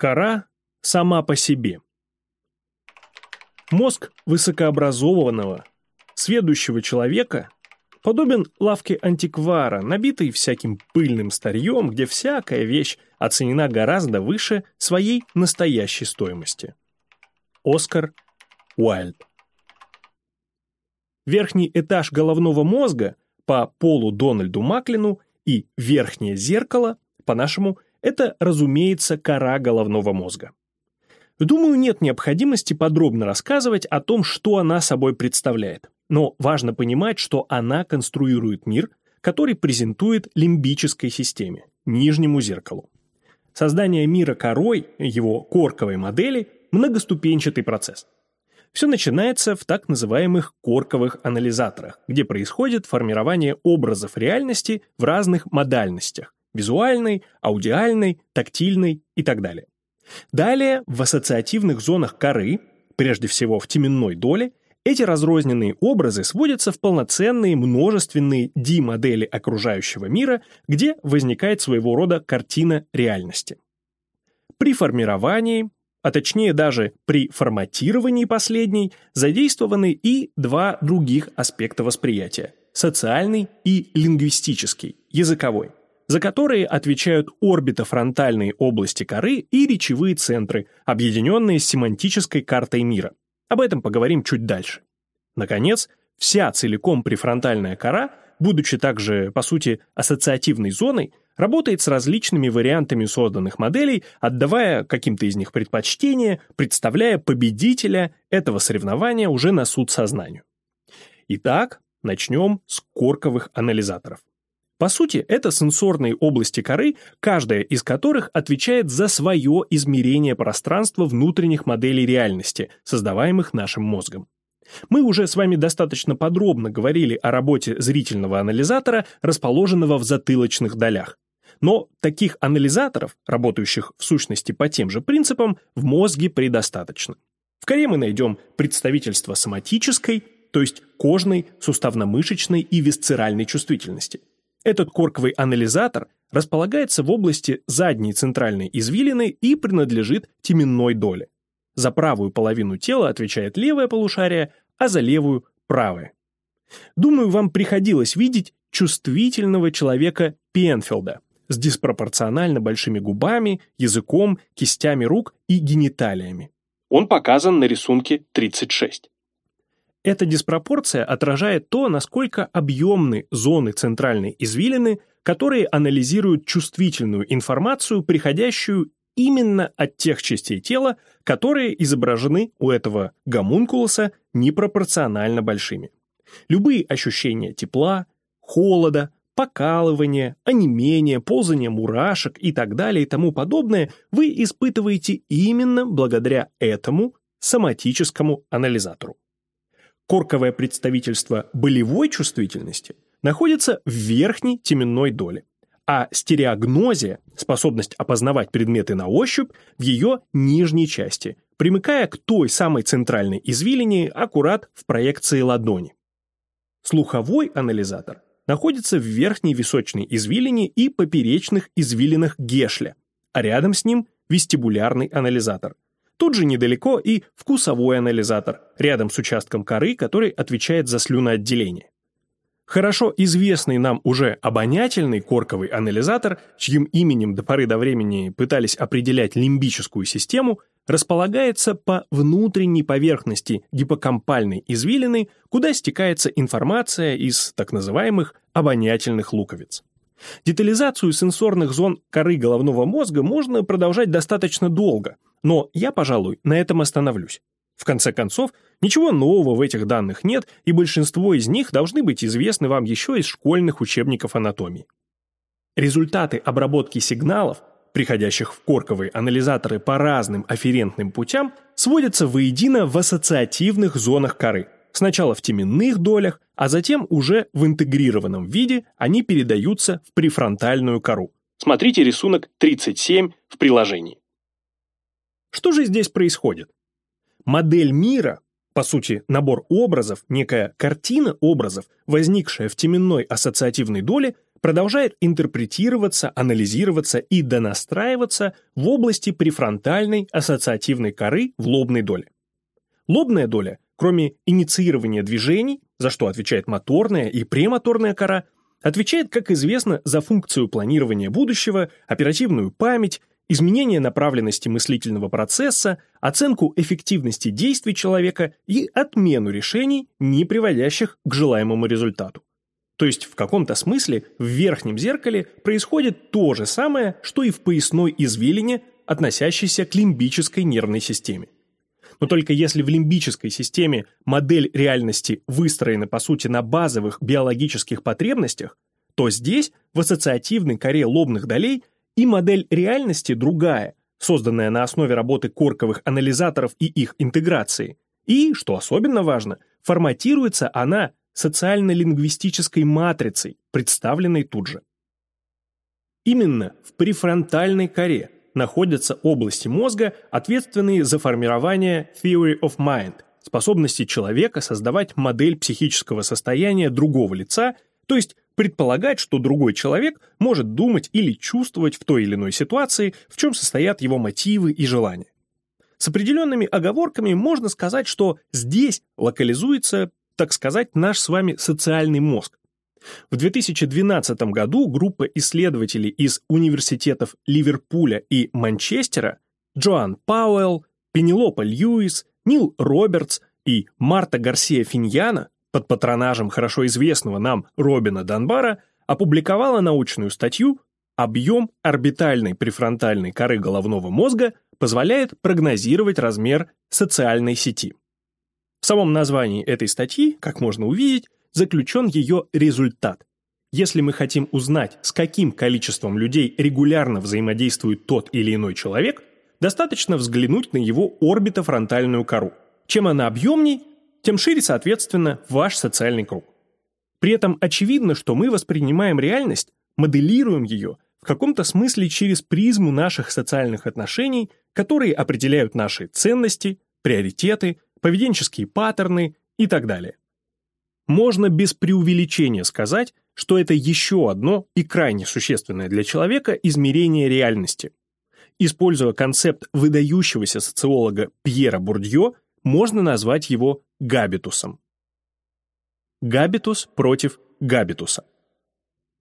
Кора сама по себе. Мозг высокообразованного, сведущего человека подобен лавке антиквара, набитой всяким пыльным старьем, где всякая вещь оценена гораздо выше своей настоящей стоимости. Оскар Уайльд Верхний этаж головного мозга по Полу Дональду Маклину и верхнее зеркало, по-нашему, это, разумеется, кора головного мозга. Думаю, нет необходимости подробно рассказывать о том, что она собой представляет. Но важно понимать, что она конструирует мир, который презентует лимбической системе, нижнему зеркалу. Создание мира корой, его корковой модели – многоступенчатый процесс. Все начинается в так называемых корковых анализаторах, где происходит формирование образов реальности в разных модальностях – визуальной, аудиальной, тактильной и так далее. Далее, в ассоциативных зонах коры, прежде всего в теменной доле, эти разрозненные образы сводятся в полноценные множественные D-модели окружающего мира, где возникает своего рода картина реальности. При формировании, а точнее даже при форматировании последней, задействованы и два других аспекта восприятия – социальный и лингвистический, языковой за которые отвечают орбитофронтальные области коры и речевые центры, объединенные семантической картой мира. Об этом поговорим чуть дальше. Наконец, вся целиком префронтальная кора, будучи также, по сути, ассоциативной зоной, работает с различными вариантами созданных моделей, отдавая каким-то из них предпочтение, представляя победителя этого соревнования уже на суд сознанию. Итак, начнем с корковых анализаторов. По сути, это сенсорные области коры, каждая из которых отвечает за свое измерение пространства внутренних моделей реальности, создаваемых нашим мозгом. Мы уже с вами достаточно подробно говорили о работе зрительного анализатора, расположенного в затылочных долях. Но таких анализаторов, работающих в сущности по тем же принципам, в мозге предостаточно. В коре мы найдем представительство соматической, то есть кожной, суставно-мышечной и висцеральной чувствительности. Этот корковый анализатор располагается в области задней центральной извилины и принадлежит теменной доле. За правую половину тела отвечает левое полушарие, а за левую – правое. Думаю, вам приходилось видеть чувствительного человека Пенфилда с диспропорционально большими губами, языком, кистями рук и гениталиями. Он показан на рисунке 36. Эта диспропорция отражает то, насколько объемны зоны центральной извилины, которые анализируют чувствительную информацию, приходящую именно от тех частей тела, которые изображены у этого гомункулуса непропорционально большими. Любые ощущения тепла, холода, покалывания, онемения, ползания мурашек и так далее и тому подобное вы испытываете именно благодаря этому соматическому анализатору корковое представительство болевой чувствительности находится в верхней теменной доле, а стереогнозия, способность опознавать предметы на ощупь, в ее нижней части, примыкая к той самой центральной извилине аккурат в проекции ладони. Слуховой анализатор находится в верхней височной извилине и поперечных извилинах Гешля, а рядом с ним вестибулярный анализатор – Тут же недалеко и вкусовой анализатор, рядом с участком коры, который отвечает за слюноотделение. Хорошо известный нам уже обонятельный корковый анализатор, чьим именем до поры до времени пытались определять лимбическую систему, располагается по внутренней поверхности гиппокампальной извилины, куда стекается информация из так называемых обонятельных луковиц. Детализацию сенсорных зон коры головного мозга можно продолжать достаточно долго – но я, пожалуй, на этом остановлюсь. В конце концов, ничего нового в этих данных нет, и большинство из них должны быть известны вам еще из школьных учебников анатомии. Результаты обработки сигналов, приходящих в корковые анализаторы по разным афферентным путям, сводятся воедино в ассоциативных зонах коры. Сначала в теменных долях, а затем уже в интегрированном виде они передаются в префронтальную кору. Смотрите рисунок 37 в приложении. Что же здесь происходит? Модель мира, по сути, набор образов, некая картина образов, возникшая в теменной ассоциативной доле, продолжает интерпретироваться, анализироваться и донастраиваться в области префронтальной ассоциативной коры в лобной доле. Лобная доля, кроме инициирования движений, за что отвечает моторная и премоторная кора, отвечает, как известно, за функцию планирования будущего, оперативную память, изменение направленности мыслительного процесса, оценку эффективности действий человека и отмену решений, не приводящих к желаемому результату. То есть в каком-то смысле в верхнем зеркале происходит то же самое, что и в поясной извилине, относящейся к лимбической нервной системе. Но только если в лимбической системе модель реальности выстроена по сути на базовых биологических потребностях, то здесь, в ассоциативной коре лобных долей, и модель реальности другая, созданная на основе работы корковых анализаторов и их интеграции. И, что особенно важно, форматируется она социально-лингвистической матрицей, представленной тут же. Именно в префронтальной коре находятся области мозга, ответственные за формирование theory of mind, способности человека создавать модель психического состояния другого лица, то есть предполагать, что другой человек может думать или чувствовать в той или иной ситуации, в чем состоят его мотивы и желания. С определенными оговорками можно сказать, что здесь локализуется, так сказать, наш с вами социальный мозг. В 2012 году группа исследователей из университетов Ливерпуля и Манчестера Джоан Пауэлл, Пенелопа Льюис, Нил Робертс и Марта Гарсия Финьяна под патронажем хорошо известного нам Робина Данбара опубликовала научную статью «Объем орбитальной префронтальной коры головного мозга позволяет прогнозировать размер социальной сети». В самом названии этой статьи, как можно увидеть, заключен ее результат. Если мы хотим узнать, с каким количеством людей регулярно взаимодействует тот или иной человек, достаточно взглянуть на его орбитофронтальную кору. Чем она объемней, тем шире, соответственно, ваш социальный круг. При этом очевидно, что мы воспринимаем реальность, моделируем ее в каком-то смысле через призму наших социальных отношений, которые определяют наши ценности, приоритеты, поведенческие паттерны и так далее. Можно без преувеличения сказать, что это еще одно и крайне существенное для человека измерение реальности. Используя концепт выдающегося социолога Пьера Бурдье, можно назвать его габитусом. Габитус против габитуса.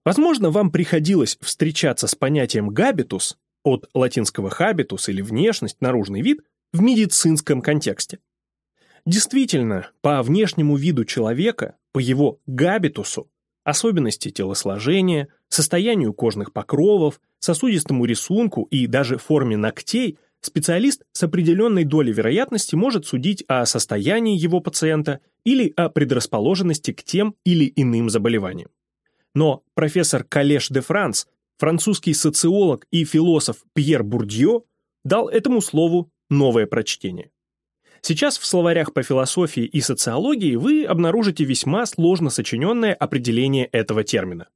Возможно, вам приходилось встречаться с понятием габитус от латинского habitus или внешность, наружный вид в медицинском контексте. Действительно, по внешнему виду человека, по его габитусу, особенности телосложения, состоянию кожных покровов, сосудистому рисунку и даже форме ногтей – специалист с определенной долей вероятности может судить о состоянии его пациента или о предрасположенности к тем или иным заболеваниям. Но профессор Калеш де Франс, французский социолог и философ Пьер Бурдье дал этому слову новое прочтение. Сейчас в словарях по философии и социологии вы обнаружите весьма сложно сочиненное определение этого термина.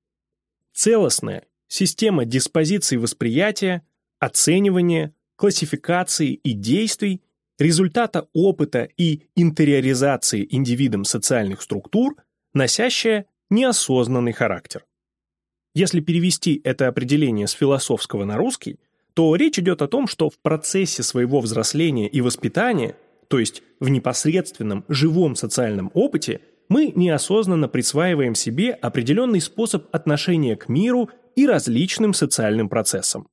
Целостная система диспозиций восприятия, оценивания, классификации и действий, результата опыта и интериоризации индивидом социальных структур, носящая неосознанный характер. Если перевести это определение с философского на русский, то речь идет о том, что в процессе своего взросления и воспитания, то есть в непосредственном живом социальном опыте, мы неосознанно присваиваем себе определенный способ отношения к миру и различным социальным процессам.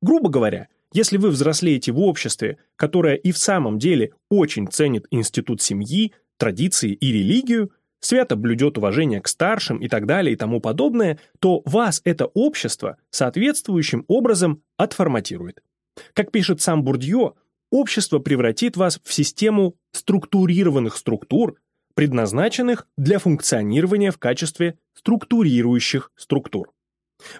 Грубо говоря, если вы взрослеете в обществе, которое и в самом деле очень ценит институт семьи, традиции и религию, свято блюдет уважение к старшим и так далее и тому подобное, то вас это общество соответствующим образом отформатирует. Как пишет сам Бурдье, общество превратит вас в систему структурированных структур, предназначенных для функционирования в качестве структурирующих структур.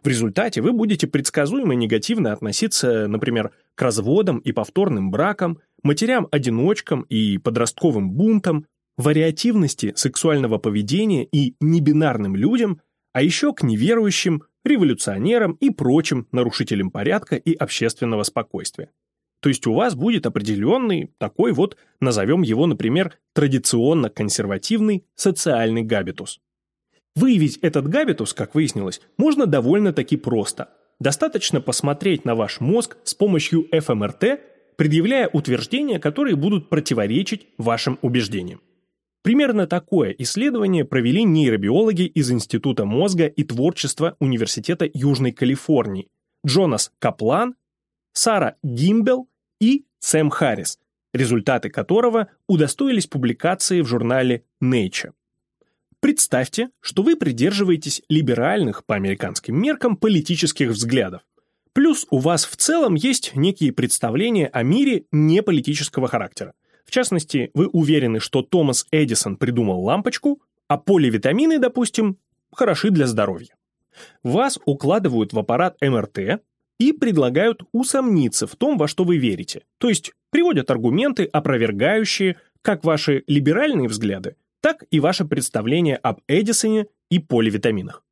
В результате вы будете предсказуемо негативно относиться, например, к разводам и повторным бракам, матерям-одиночкам и подростковым бунтам, вариативности сексуального поведения и небинарным людям, а еще к неверующим, революционерам и прочим нарушителям порядка и общественного спокойствия. То есть у вас будет определенный, такой вот, назовем его, например, традиционно консервативный социальный габитус. Выявить этот габитус, как выяснилось, можно довольно-таки просто. Достаточно посмотреть на ваш мозг с помощью ФМРТ, предъявляя утверждения, которые будут противоречить вашим убеждениям. Примерно такое исследование провели нейробиологи из Института мозга и творчества Университета Южной Калифорнии Джонас Каплан, Сара Гимбел и Сэм Харрис, результаты которого удостоились публикации в журнале Nature. Представьте, что вы придерживаетесь либеральных по американским меркам политических взглядов. Плюс у вас в целом есть некие представления о мире неполитического характера. В частности, вы уверены, что Томас Эдисон придумал лампочку, а поливитамины, допустим, хороши для здоровья. Вас укладывают в аппарат МРТ и предлагают усомниться в том, во что вы верите, то есть приводят аргументы, опровергающие как ваши либеральные взгляды, так и ваше представление об Эдисоне и поливитаминах.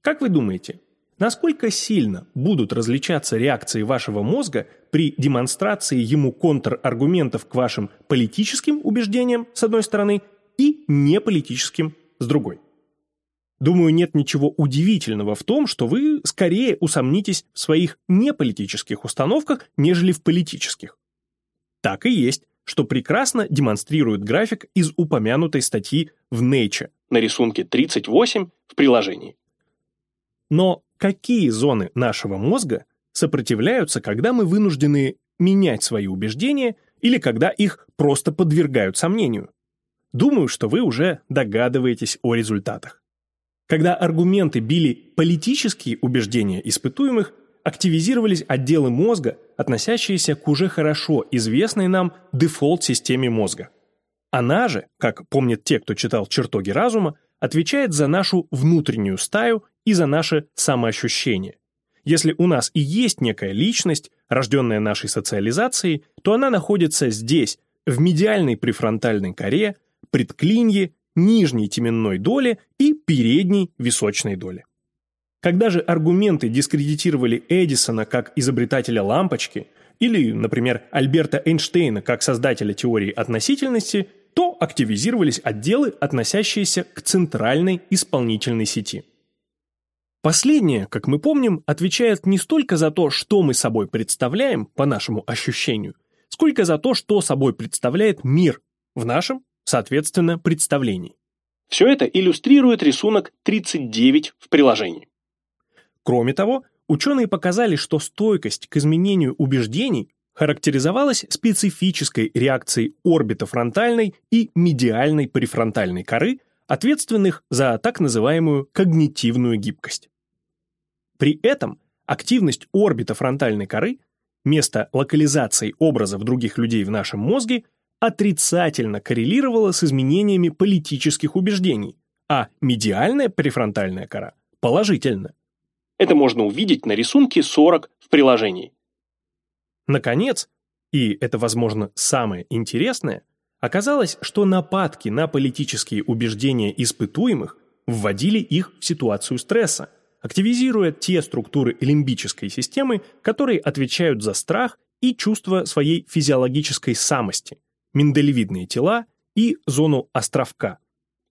Как вы думаете, насколько сильно будут различаться реакции вашего мозга при демонстрации ему контраргументов к вашим политическим убеждениям, с одной стороны, и неполитическим, с другой? Думаю, нет ничего удивительного в том, что вы скорее усомнитесь в своих неполитических установках, нежели в политических. Так и есть что прекрасно демонстрирует график из упомянутой статьи в Nature на рисунке 38 в приложении. Но какие зоны нашего мозга сопротивляются, когда мы вынуждены менять свои убеждения или когда их просто подвергают сомнению? Думаю, что вы уже догадываетесь о результатах. Когда аргументы били политические убеждения испытуемых, активизировались отделы мозга, относящиеся к уже хорошо известной нам дефолт-системе мозга. Она же, как помнят те, кто читал «Чертоги разума», отвечает за нашу внутреннюю стаю и за наше самоощущение. Если у нас и есть некая личность, рожденная нашей социализацией, то она находится здесь, в медиальной префронтальной коре, предклинье, нижней теменной доле и передней височной доле. Когда же аргументы дискредитировали Эдисона как изобретателя лампочки или, например, Альберта Эйнштейна как создателя теории относительности, то активизировались отделы, относящиеся к центральной исполнительной сети. Последнее, как мы помним, отвечает не столько за то, что мы собой представляем, по нашему ощущению, сколько за то, что собой представляет мир в нашем, соответственно, представлении. Все это иллюстрирует рисунок 39 в приложении. Кроме того, ученые показали, что стойкость к изменению убеждений характеризовалась специфической реакцией орбитофронтальной и медиальной префронтальной коры, ответственных за так называемую когнитивную гибкость. При этом активность орбитофронтальной коры, место локализации образов других людей в нашем мозге, отрицательно коррелировала с изменениями политических убеждений, а медиальная префронтальная кора – положительно. Это можно увидеть на рисунке 40 в приложении. Наконец, и это, возможно, самое интересное, оказалось, что нападки на политические убеждения испытуемых вводили их в ситуацию стресса, активизируя те структуры лимбической системы, которые отвечают за страх и чувство своей физиологической самости, миндалевидные тела и зону островка.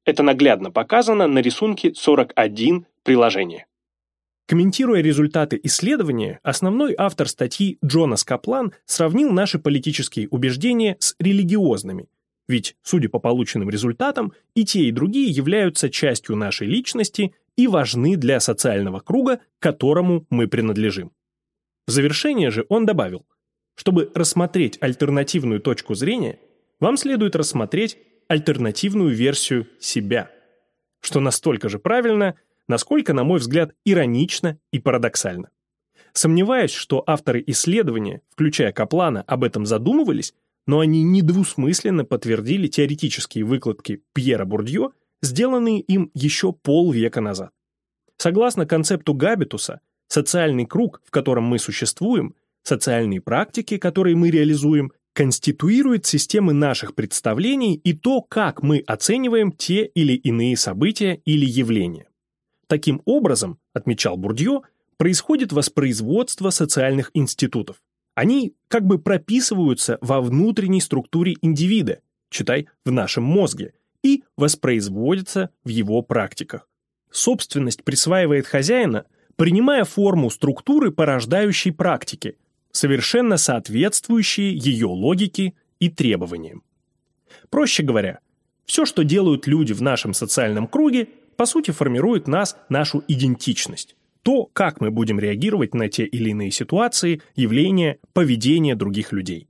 Это наглядно показано на рисунке 41 приложения. Комментируя результаты исследования, основной автор статьи Джонас Каплан сравнил наши политические убеждения с религиозными, ведь, судя по полученным результатам, и те, и другие являются частью нашей личности и важны для социального круга, которому мы принадлежим. В завершение же он добавил, чтобы рассмотреть альтернативную точку зрения, вам следует рассмотреть альтернативную версию себя, что настолько же правильно – насколько, на мой взгляд, иронично и парадоксально. Сомневаюсь, что авторы исследования, включая Каплана, об этом задумывались, но они недвусмысленно подтвердили теоретические выкладки Пьера Бурдье, сделанные им еще полвека назад. Согласно концепту Габитуса, социальный круг, в котором мы существуем, социальные практики, которые мы реализуем, конституирует системы наших представлений и то, как мы оцениваем те или иные события или явления. Таким образом, отмечал Бурдье, происходит воспроизводство социальных институтов. Они как бы прописываются во внутренней структуре индивида, читай, в нашем мозге, и воспроизводится в его практиках. Собственность присваивает хозяина, принимая форму структуры порождающей практики, совершенно соответствующие ее логике и требованиям. Проще говоря, все, что делают люди в нашем социальном круге, по сути формирует нас, нашу идентичность. То, как мы будем реагировать на те или иные ситуации, явления, поведение других людей.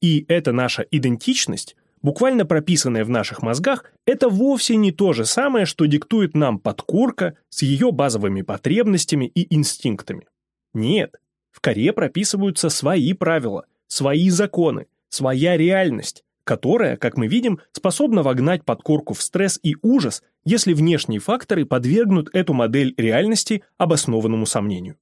И эта наша идентичность, буквально прописанная в наших мозгах, это вовсе не то же самое, что диктует нам подкорка с ее базовыми потребностями и инстинктами. Нет, в коре прописываются свои правила, свои законы, своя реальность, которая, как мы видим, способна вогнать подкорку в стресс и ужас, если внешние факторы подвергнут эту модель реальности обоснованному сомнению.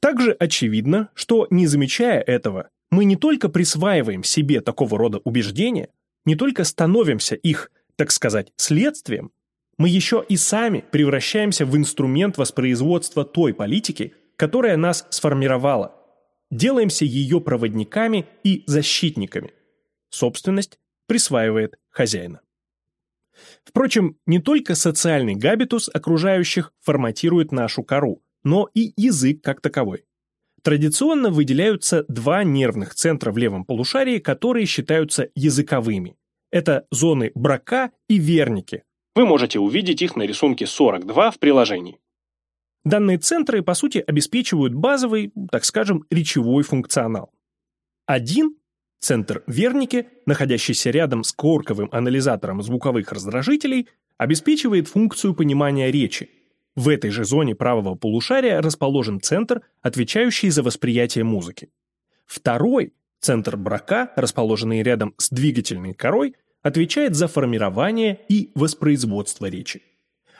Также очевидно, что, не замечая этого, мы не только присваиваем себе такого рода убеждения, не только становимся их, так сказать, следствием, мы еще и сами превращаемся в инструмент воспроизводства той политики, которая нас сформировала. Делаемся ее проводниками и защитниками. Собственность присваивает хозяина. Впрочем, не только социальный габитус окружающих форматирует нашу кору, но и язык как таковой. Традиционно выделяются два нервных центра в левом полушарии, которые считаются языковыми. Это зоны брака и верники. Вы можете увидеть их на рисунке 42 в приложении. Данные центры, по сути, обеспечивают базовый, так скажем, речевой функционал. Один центр верники, находящийся рядом с корковым анализатором звуковых раздражителей, обеспечивает функцию понимания речи, в этой же зоне правого полушария расположен центр, отвечающий за восприятие музыки. Второй, центр брака, расположенный рядом с двигательной корой, отвечает за формирование и воспроизводство речи.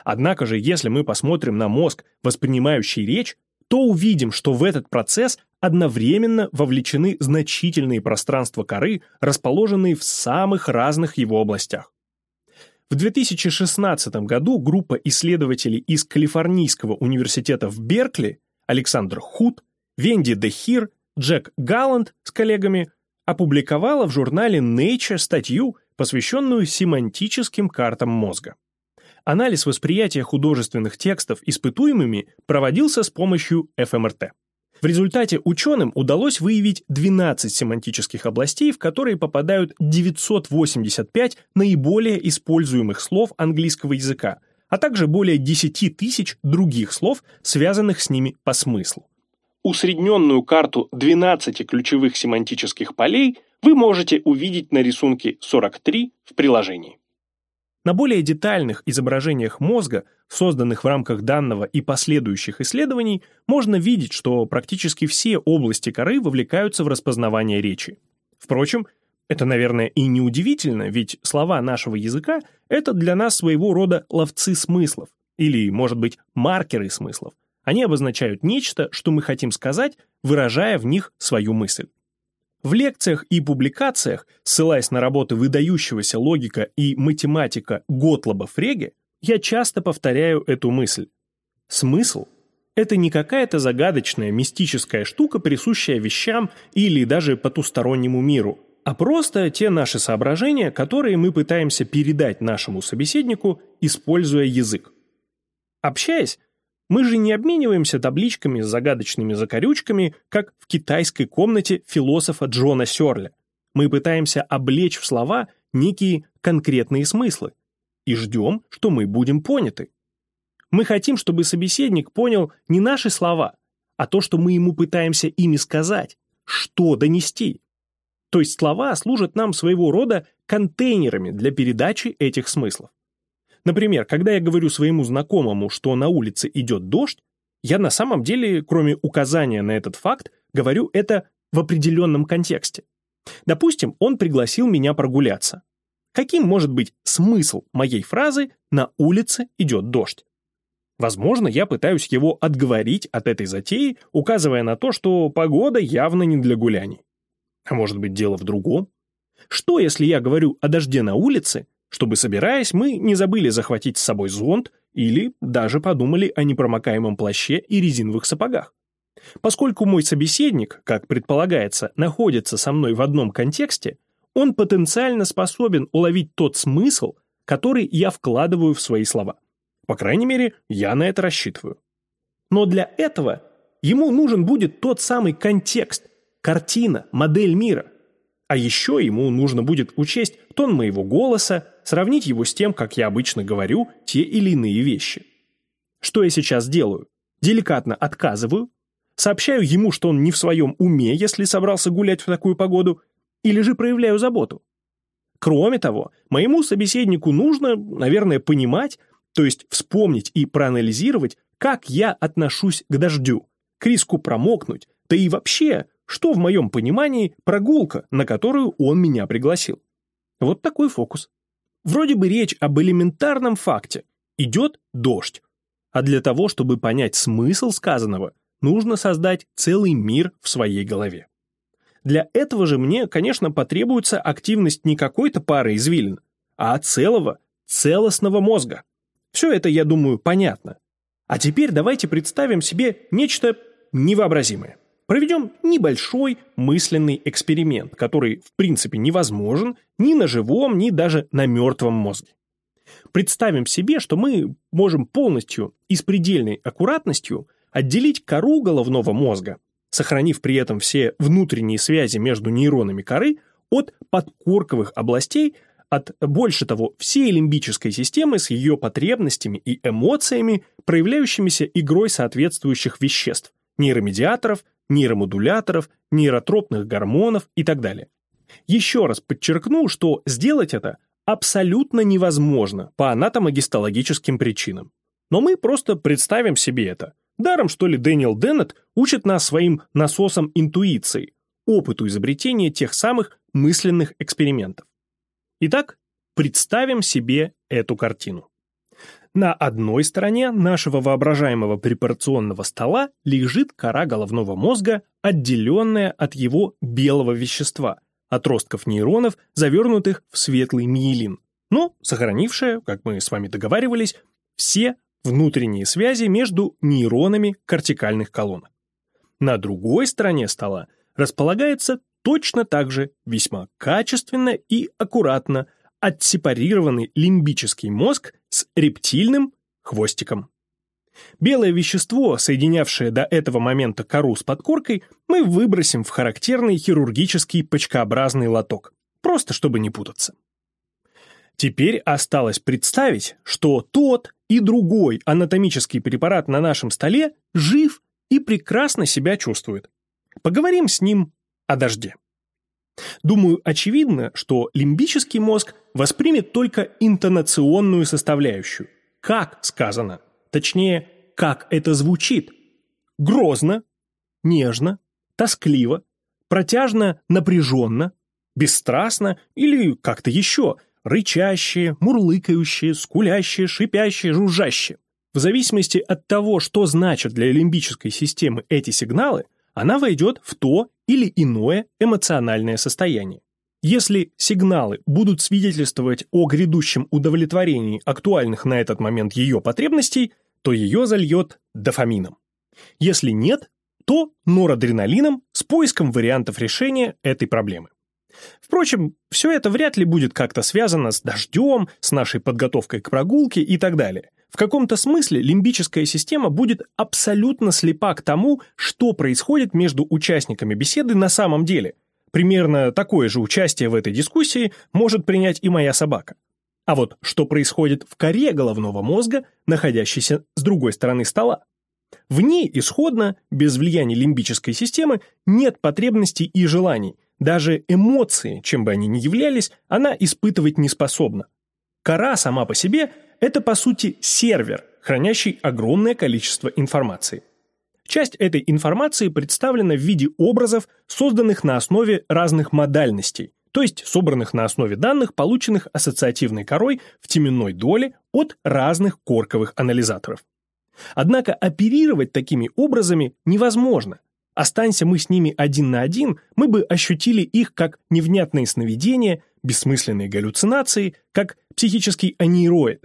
Однако же, если мы посмотрим на мозг, воспринимающий речь, то увидим, что в этот процесс одновременно вовлечены значительные пространства коры, расположенные в самых разных его областях. В 2016 году группа исследователей из Калифорнийского университета в Беркли Александр Худ, Венди Дехир, Джек Галланд с коллегами опубликовала в журнале Nature статью, посвященную семантическим картам мозга. Анализ восприятия художественных текстов испытуемыми проводился с помощью ФМРТ. В результате ученым удалось выявить 12 семантических областей, в которые попадают 985 наиболее используемых слов английского языка, а также более 10 тысяч других слов, связанных с ними по смыслу. Усредненную карту 12 ключевых семантических полей вы можете увидеть на рисунке 43 в приложении. На более детальных изображениях мозга, созданных в рамках данного и последующих исследований, можно видеть, что практически все области коры вовлекаются в распознавание речи. Впрочем, это, наверное, и не удивительно, ведь слова нашего языка – это для нас своего рода ловцы смыслов, или, может быть, маркеры смыслов. Они обозначают нечто, что мы хотим сказать, выражая в них свою мысль. В лекциях и публикациях, ссылаясь на работы выдающегося логика и математика Готлоба Фреге, я часто повторяю эту мысль. Смысл – это не какая-то загадочная мистическая штука, присущая вещам или даже потустороннему миру, а просто те наши соображения, которые мы пытаемся передать нашему собеседнику, используя язык. Общаясь, мы же не обмениваемся табличками с загадочными закорючками, как в китайской комнате философа Джона Сёрля. Мы пытаемся облечь в слова некие конкретные смыслы и ждем, что мы будем поняты. Мы хотим, чтобы собеседник понял не наши слова, а то, что мы ему пытаемся ими сказать, что донести. То есть слова служат нам своего рода контейнерами для передачи этих смыслов. Например, когда я говорю своему знакомому, что на улице идет дождь, я на самом деле, кроме указания на этот факт, говорю это в определенном контексте. Допустим, он пригласил меня прогуляться. Каким может быть смысл моей фразы «на улице идет дождь»? Возможно, я пытаюсь его отговорить от этой затеи, указывая на то, что погода явно не для гуляний. А может быть, дело в другом? Что, если я говорю о дожде на улице, чтобы, собираясь, мы не забыли захватить с собой зонт или даже подумали о непромокаемом плаще и резиновых сапогах. Поскольку мой собеседник, как предполагается, находится со мной в одном контексте, он потенциально способен уловить тот смысл, который я вкладываю в свои слова. По крайней мере, я на это рассчитываю. Но для этого ему нужен будет тот самый контекст, картина, модель мира. А еще ему нужно будет учесть тон моего голоса, сравнить его с тем, как я обычно говорю те или иные вещи. Что я сейчас делаю? Деликатно отказываю, сообщаю ему, что он не в своем уме, если собрался гулять в такую погоду, или же проявляю заботу. Кроме того, моему собеседнику нужно, наверное, понимать, то есть вспомнить и проанализировать, как я отношусь к дождю, к риску промокнуть, да и вообще, что в моем понимании прогулка, на которую он меня пригласил. Вот такой фокус. Вроде бы речь об элементарном факте. Идет дождь. А для того, чтобы понять смысл сказанного, нужно создать целый мир в своей голове. Для этого же мне, конечно, потребуется активность не какой-то пары извилин, а целого, целостного мозга. Все это, я думаю, понятно. А теперь давайте представим себе нечто невообразимое. Проведем небольшой мысленный эксперимент, который, в принципе, невозможен ни на живом, ни даже на мертвом мозге. Представим себе, что мы можем полностью и с предельной аккуратностью отделить кору головного мозга, сохранив при этом все внутренние связи между нейронами коры от подкорковых областей, от, больше того, всей лимбической системы с ее потребностями и эмоциями, проявляющимися игрой соответствующих веществ, нейромедиаторов, нейромодуляторов, нейротропных гормонов и так далее. Еще раз подчеркну, что сделать это абсолютно невозможно по анатомогистологическим причинам. Но мы просто представим себе это – Даром, что ли, Дэниел Деннет учит нас своим насосом интуиции, опыту изобретения тех самых мысленных экспериментов. Итак, представим себе эту картину. На одной стороне нашего воображаемого препарационного стола лежит кора головного мозга, отделенная от его белого вещества, отростков нейронов, завернутых в светлый миелин, но сохранившая, как мы с вами договаривались, все внутренние связи между нейронами кортикальных колонок. На другой стороне стола располагается точно так же весьма качественно и аккуратно отсепарированный лимбический мозг с рептильным хвостиком. Белое вещество, соединявшее до этого момента кору с подкоркой, мы выбросим в характерный хирургический почкообразный лоток, просто чтобы не путаться. Теперь осталось представить, что тот и другой анатомический препарат на нашем столе жив и прекрасно себя чувствует. Поговорим с ним о дожде. Думаю, очевидно, что лимбический мозг воспримет только интонационную составляющую. Как сказано, точнее, как это звучит. Грозно, нежно, тоскливо, протяжно, напряженно, бесстрастно или как-то еще – рычащие, мурлыкающие, скулящие, шипящие, жужжащие. В зависимости от того, что значат для лимбической системы эти сигналы, она войдет в то или иное эмоциональное состояние. Если сигналы будут свидетельствовать о грядущем удовлетворении актуальных на этот момент ее потребностей, то ее зальет дофамином. Если нет, то норадреналином с поиском вариантов решения этой проблемы. Впрочем, все это вряд ли будет как-то связано с дождем, с нашей подготовкой к прогулке и так далее. В каком-то смысле лимбическая система будет абсолютно слепа к тому, что происходит между участниками беседы на самом деле. Примерно такое же участие в этой дискуссии может принять и моя собака. А вот что происходит в коре головного мозга, находящейся с другой стороны стола? В ней исходно, без влияния лимбической системы, нет потребностей и желаний, даже эмоции, чем бы они ни являлись, она испытывать не способна. Кора сама по себе – это, по сути, сервер, хранящий огромное количество информации. Часть этой информации представлена в виде образов, созданных на основе разных модальностей, то есть собранных на основе данных, полученных ассоциативной корой в теменной доле от разных корковых анализаторов. Однако оперировать такими образами невозможно, Останься мы с ними один на один, мы бы ощутили их как невнятные сновидения, бессмысленные галлюцинации, как психический анейроид.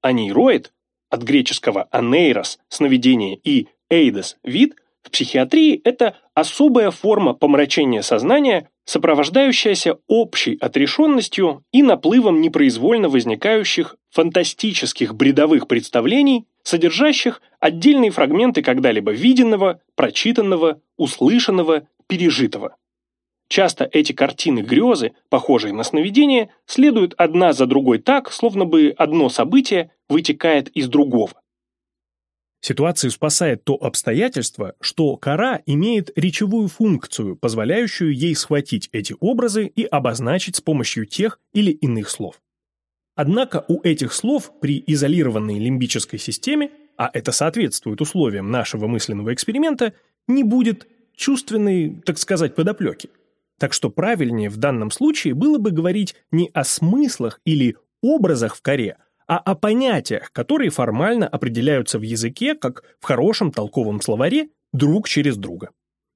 Анейроид, от греческого «анейрос» – сновидение и «эйдос» – вид, В психиатрии это особая форма помрачения сознания, сопровождающаяся общей отрешенностью и наплывом непроизвольно возникающих фантастических бредовых представлений, содержащих отдельные фрагменты когда-либо виденного, прочитанного, услышанного, пережитого. Часто эти картины-грезы, похожие на сновидения, следуют одна за другой так, словно бы одно событие вытекает из другого. Ситуацию спасает то обстоятельство, что кора имеет речевую функцию, позволяющую ей схватить эти образы и обозначить с помощью тех или иных слов. Однако у этих слов при изолированной лимбической системе, а это соответствует условиям нашего мысленного эксперимента, не будет чувственной, так сказать, подоплеки. Так что правильнее в данном случае было бы говорить не о смыслах или образах в коре, а о понятиях, которые формально определяются в языке, как в хорошем толковом словаре, друг через друга.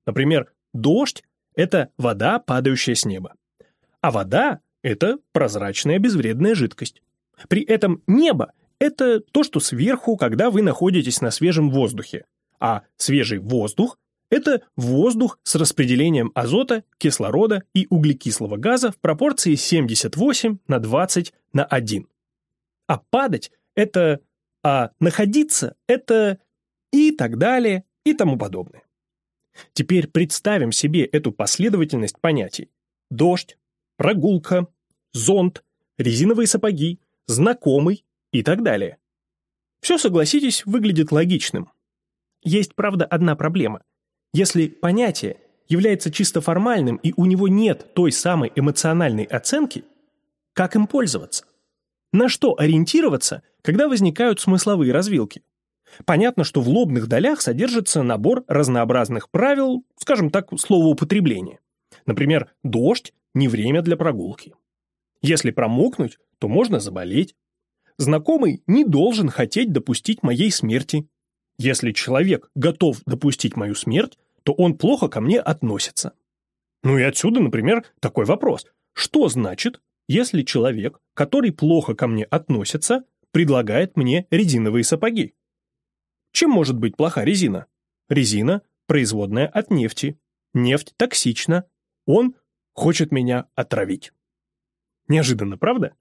Например, дождь – это вода, падающая с неба. А вода – это прозрачная безвредная жидкость. При этом небо – это то, что сверху, когда вы находитесь на свежем воздухе. А свежий воздух – это воздух с распределением азота, кислорода и углекислого газа в пропорции 78 на 20 на 1 а падать – это, а находиться – это и так далее и тому подобное. Теперь представим себе эту последовательность понятий. Дождь, прогулка, зонт, резиновые сапоги, знакомый и так далее. Все, согласитесь, выглядит логичным. Есть, правда, одна проблема. Если понятие является чисто формальным и у него нет той самой эмоциональной оценки, как им пользоваться? На что ориентироваться, когда возникают смысловые развилки? Понятно, что в лобных долях содержится набор разнообразных правил, скажем так, словоупотребления. Например, дождь – не время для прогулки. Если промокнуть, то можно заболеть. Знакомый не должен хотеть допустить моей смерти. Если человек готов допустить мою смерть, то он плохо ко мне относится. Ну и отсюда, например, такой вопрос. Что значит если человек, который плохо ко мне относится, предлагает мне резиновые сапоги. Чем может быть плоха резина? Резина – производная от нефти. Нефть токсична. Он хочет меня отравить. Неожиданно, правда?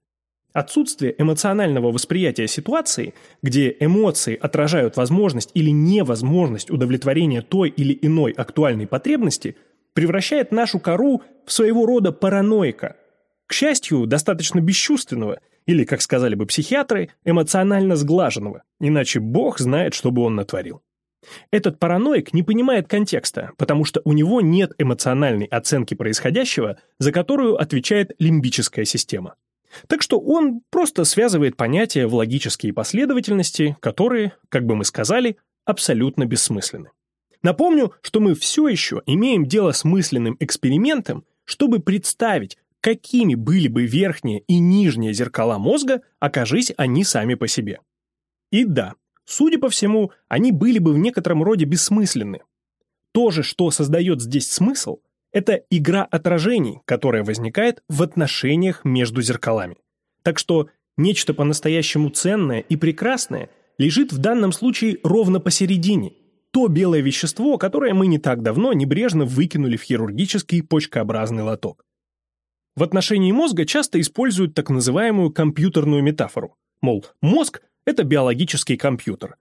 Отсутствие эмоционального восприятия ситуации, где эмоции отражают возможность или невозможность удовлетворения той или иной актуальной потребности, превращает нашу кору в своего рода параноика – к счастью, достаточно бесчувственного, или, как сказали бы психиатры, эмоционально сглаженного, иначе бог знает, что бы он натворил. Этот параноик не понимает контекста, потому что у него нет эмоциональной оценки происходящего, за которую отвечает лимбическая система. Так что он просто связывает понятия в логические последовательности, которые, как бы мы сказали, абсолютно бессмысленны. Напомню, что мы все еще имеем дело с мысленным экспериментом, чтобы представить, какими были бы верхние и нижние зеркала мозга, окажись они сами по себе. И да, судя по всему, они были бы в некотором роде бессмысленны. То же, что создает здесь смысл, это игра отражений, которая возникает в отношениях между зеркалами. Так что нечто по-настоящему ценное и прекрасное лежит в данном случае ровно посередине, то белое вещество, которое мы не так давно небрежно выкинули в хирургический почкообразный лоток. В отношении мозга часто используют так называемую компьютерную метафору. Мол, мозг – это биологический компьютер.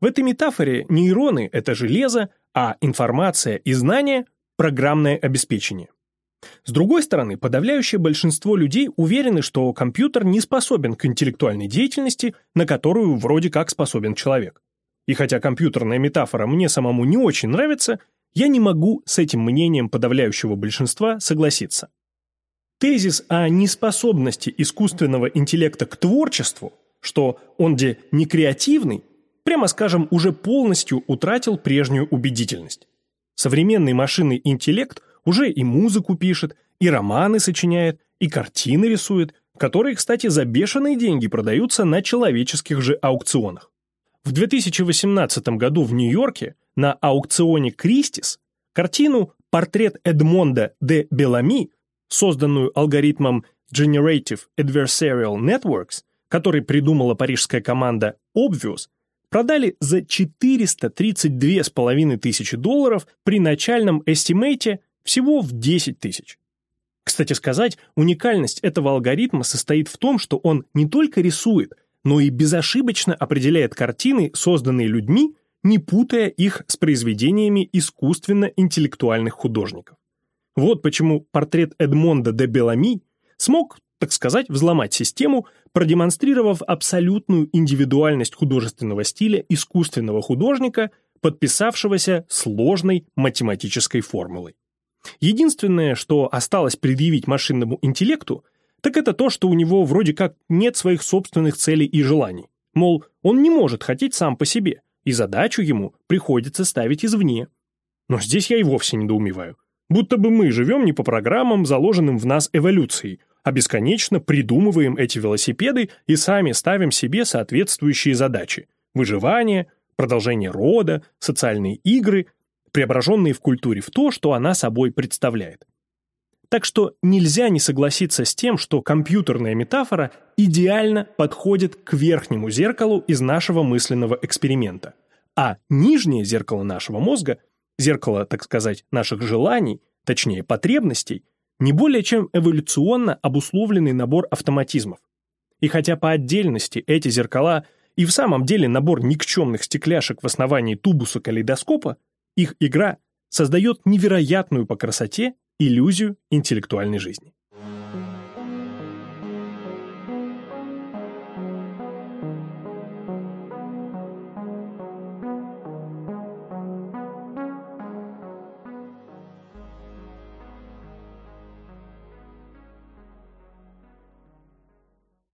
В этой метафоре нейроны – это железо, а информация и знания – программное обеспечение. С другой стороны, подавляющее большинство людей уверены, что компьютер не способен к интеллектуальной деятельности, на которую вроде как способен человек. И хотя компьютерная метафора мне самому не очень нравится, я не могу с этим мнением подавляющего большинства согласиться. Тезис о неспособности искусственного интеллекта к творчеству, что он где не креативный, прямо скажем, уже полностью утратил прежнюю убедительность. Современный машинный интеллект уже и музыку пишет, и романы сочиняет, и картины рисует, которые, кстати, за бешеные деньги продаются на человеческих же аукционах. В 2018 году в Нью-Йорке на аукционе Кристис картину «Портрет Эдмонда де Белами» созданную алгоритмом Generative Adversarial Networks, который придумала парижская команда Obvious, продали за 432,5 тысячи долларов при начальном эстимейте всего в 10 тысяч. Кстати сказать, уникальность этого алгоритма состоит в том, что он не только рисует, но и безошибочно определяет картины, созданные людьми, не путая их с произведениями искусственно-интеллектуальных художников. Вот почему портрет Эдмонда де Белами смог, так сказать, взломать систему, продемонстрировав абсолютную индивидуальность художественного стиля искусственного художника, подписавшегося сложной математической формулой. Единственное, что осталось предъявить машинному интеллекту, так это то, что у него вроде как нет своих собственных целей и желаний. Мол, он не может хотеть сам по себе, и задачу ему приходится ставить извне. Но здесь я и вовсе недоумеваю. Будто бы мы живем не по программам, заложенным в нас эволюцией, а бесконечно придумываем эти велосипеды и сами ставим себе соответствующие задачи. Выживание, продолжение рода, социальные игры, преображенные в культуре в то, что она собой представляет. Так что нельзя не согласиться с тем, что компьютерная метафора идеально подходит к верхнему зеркалу из нашего мысленного эксперимента, а нижнее зеркало нашего мозга – Зеркало, так сказать, наших желаний, точнее потребностей, не более чем эволюционно обусловленный набор автоматизмов. И хотя по отдельности эти зеркала и в самом деле набор никчемных стекляшек в основании тубуса калейдоскопа, их игра создает невероятную по красоте иллюзию интеллектуальной жизни.